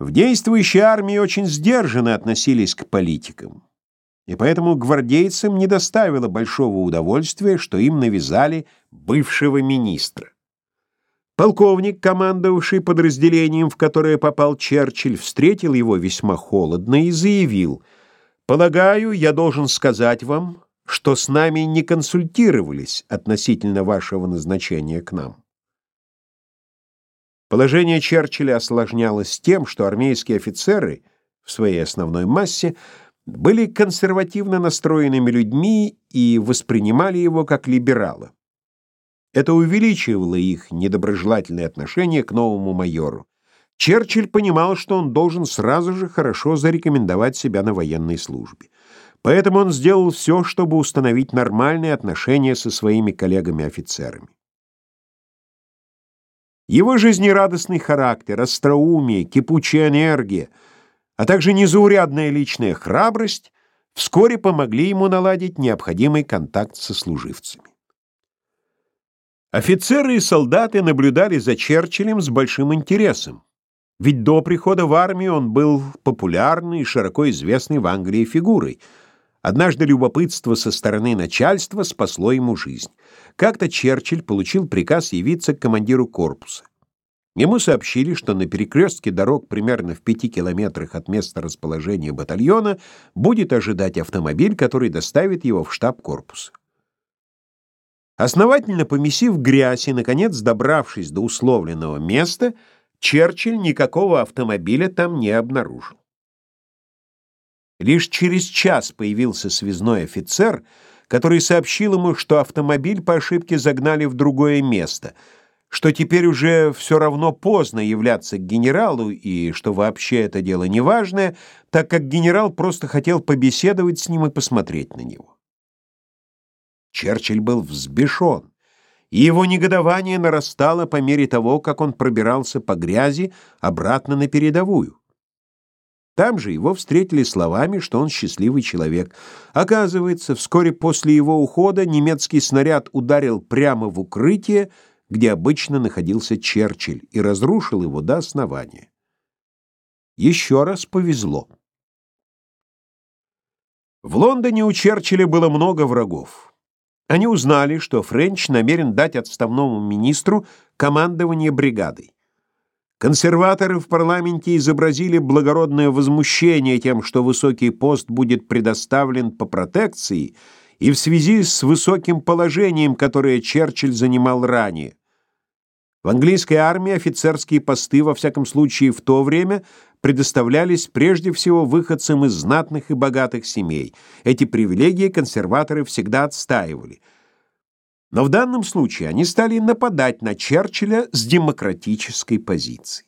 В действующей армии очень сдержанно относились к политикам, и поэтому гвардейцам не доставило большого удовольствия, что им навязали бывшего министра. Полковник, командовавший подразделением, в которое попал Черчилль, встретил его весьма холодно и заявил, «Полагаю, я должен сказать вам, что с нами не консультировались относительно вашего назначения к нам». Положение Черчилля осложнялось тем, что армейские офицеры в своей основной массе были консервативно настроенными людьми и воспринимали его как либерала. Это увеличивало их недоброжелательное отношение к новому майору. Черчилль понимал, что он должен сразу же хорошо зарекомендовать себя на военной службе. Поэтому он сделал все, чтобы установить нормальные отношения со своими коллегами-офицерами. Его жизнерадостный характер, остроумие, кипучая энергия, а также незаурядная личная храбрость вскоре помогли ему наладить необходимый контакт со служивцами. Офицеры и солдаты наблюдали за Черчиллем с большим интересом, ведь до прихода в армию он был популярной и широко известной в Англии фигурой — Однажды любопытство со стороны начальства спасло ему жизнь. Как-то Черчилль получил приказ явиться к командиру корпуса. Ему сообщили, что на перекрестке дорог примерно в пяти километрах от места расположения батальона будет ожидать автомобиль, который доставит его в штаб корпуса. Основательно помесив грязь и, наконец, добравшись до условленного места, Черчилль никакого автомобиля там не обнаружил. Лишь через час появился связной офицер, который сообщил ему, что автомобиль по ошибке загнали в другое место, что теперь уже все равно поздно являться к генералу и что вообще это дело неважное, так как генерал просто хотел побеседовать с ним и посмотреть на него. Черчилль был взбешен, и его негодование нарастало по мере того, как он пробирался по грязи обратно на передовую. Там же его встретили словами, что он счастливый человек. Оказывается, вскоре после его ухода немецкий снаряд ударил прямо в укрытие, где обычно находился Черчилль, и разрушил его до основания. Еще раз повезло. В Лондоне у Черчилля было много врагов. Они узнали, что Френч намерен дать отставному министру командование бригадой. Консерваторы в парламенте изобразили благородное возмущение тем, что высокий пост будет предоставлен по протекции и в связи с высоким положением, которое Черчилль занимал ранее. В английской армии офицерские посты, во всяком случае в то время, предоставлялись прежде всего выходцам из знатных и богатых семей. Эти привилегии консерваторы всегда отстаивали – но в данном случае они стали нападать на Черчилля с демократической позиции.